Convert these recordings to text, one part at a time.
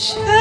Shut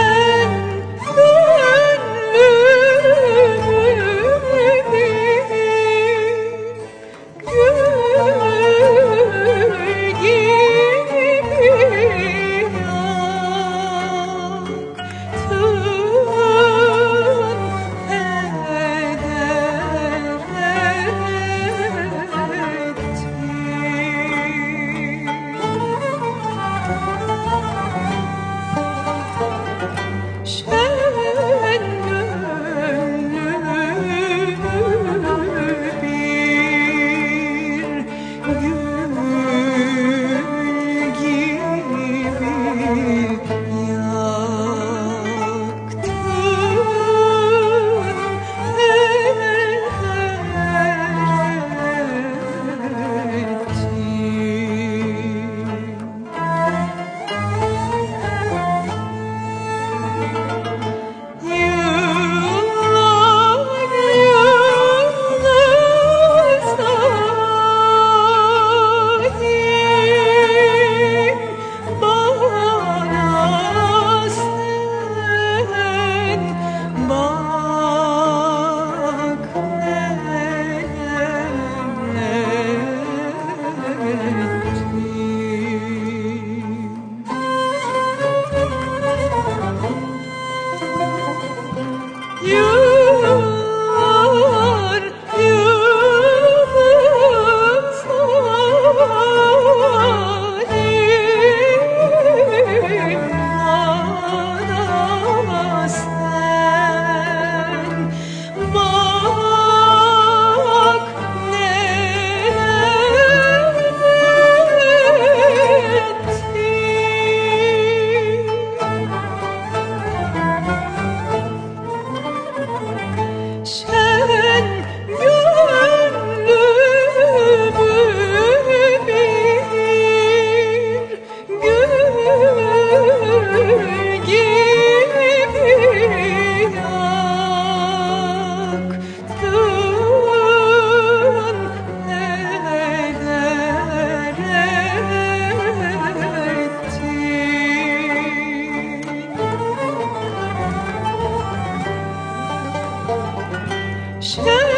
是